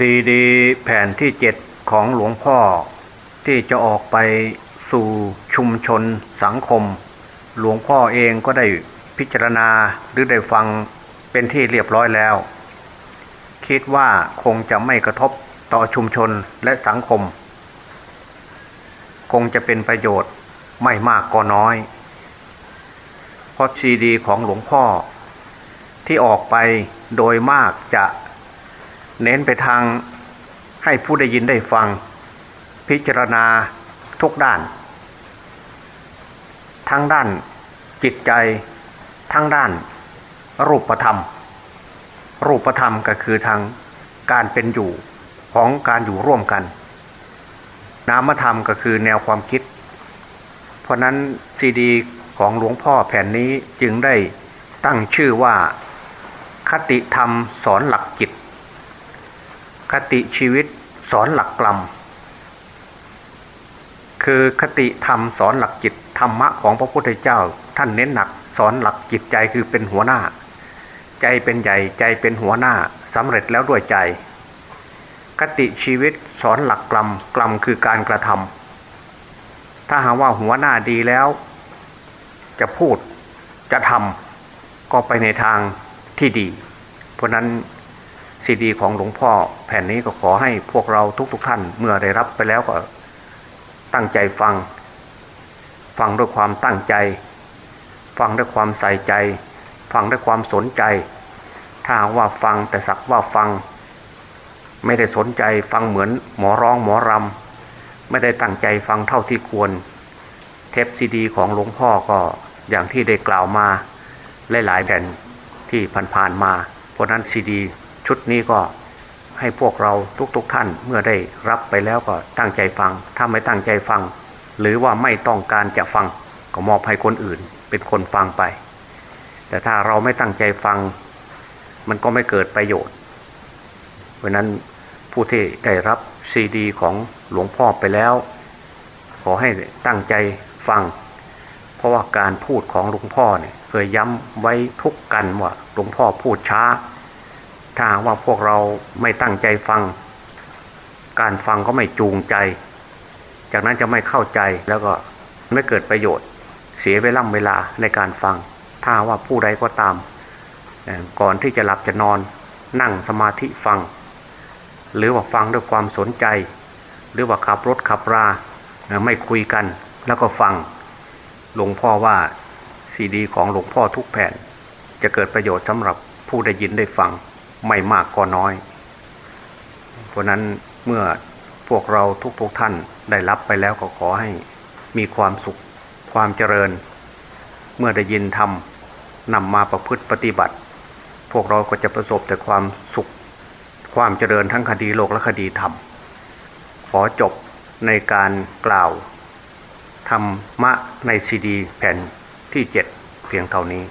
ซีดีแผ่นที่เจ็ดของหลวงพ่อ ที่จะออกไปสู่ชุมชนสังคม หลวงพ่อเองก็ได้พิจารณาหรือได้ฟังเป็นที่เรียบร้อยแล้ว คิดว่าคงจะไม่กระทบต่อชุมชนและสังคม คงจะเป็นประโยชน์ไม่มากก็น้อย เพราะซีดีของหลวงพ่อที่ออกไปโดยมากจะ เน้นไปทางให้ผู้ได้ยินได้ฟัง พิจารณาทุกด้าน ทั้งด้านจิตใจ ทั้งด้าน รูปธรรม รูปธรรมก็คือทางการเป็นอยู่ของการอยู่ร่วมกัน นามธรรมก็คือแนวความคิด เพราะนั้นซีดีของหลวงพ่อแผ่นนี้จึงได้ตั้งชื่อว่า คติธรรมสอนหลักจิต คติชีวิตสอนหลักกรรม คือคติธรรมสอนหลักจิตธรรมะของพระพุทธเจ้า ท่านเน้นหนักสอนหลักจิตใจคือเป็นหัวหน้า ใจเป็นใหญ่ใจเป็นหัวหน้าสำเร็จแล้วด้วยใจ คติชีวิตสอนหลักกรรมกรรมคือการกระทำถ้าหากว่าหัวหน้าดีแล้ว จะพูดจะทำก็ไปในทางที่ดี เพราะนั้น ซีดีของหลวงพ่อแผ่นนี้ก็ขอให้พวกเราทุก ๆ ท่าน เมื่อได้รับไปแล้วก็ตั้งใจฟัง ฟังด้วยความตั้งใจ ฟังด้วยความใส่ใจ ฟังด้วยความสนใจ ถ้าว่าฟังแต่สักว่าฟัง ไม่ได้สนใจฟังเหมือนหมอร้องหมอรำไม่ได้ตั้งใจฟังเท่าที่ควร เทปซีดี ของหลวงพ่อก็อย่างที่ได้กล่าวมาหลายๆแผ่นที่ผ่านๆมา เพราะนั้นซีดี ชุดนี้ก็ให้พวกเราทุกๆทท่านเมื่อได้รับไปแล้วก็ตั้งใจฟัง ถ้าไม่ตั้งใจฟัง หรือว่าไม่ต้องการจะฟัง ก็มอบให้คนอื่น เป็นคนฟังไป แต่ถ้าเราไม่ตั้งใจฟัง มันก็ไม่เกิดประโยชน์ เพราะนั้นผู้ที่ได้รับซีดีของหลวงพ่อไปแล้ว ขอให้ตั้งใจฟัง เพราะว่าการพูดของหลวงพ่อเนี่ยเคยย้ำไว้ทุกกันว่าหลวงพ่อพูดช้า ถ้าว่าพวกเราไม่ตั้งใจฟัง การฟังก็ไม่จูงใจ จากนั้นจะไม่เข้าใจแล้วก็ไม่เกิดประโยชน์ เสียเวลาเวลาในการฟัง ถ้าว่าผู้ใดก็ตาม ก่อนที่จะหลับจะนอนนั่งสมาธิฟัง หรือว่าฟังด้วยความสนใจ หรือว่าขับรถขับรา ไม่คุยกันแล้วก็ฟัง หลวงพ่อว่าซีดีของหลวงพ่อทุกแผ่น จะเกิดประโยชน์สำหรับผู้ได้ยินได้ฟัง ไม่มากก็น้อย เพราะนั้นเมื่อพวกเราทุกๆทท่านได้รับไปแล้วก็ขอให้มีความสุขความเจริญ เมื่อได้ยินธรรมนำมาประพฤติปฏิบัติ พวกเราก็จะประสบแต่ความสุข ความเจริญทั้งคดีโลกและคดีธรรม ขอจบในการกล่าวธรรมะในซีดีแผ่นที่เจ็ดเพียงเท่านี้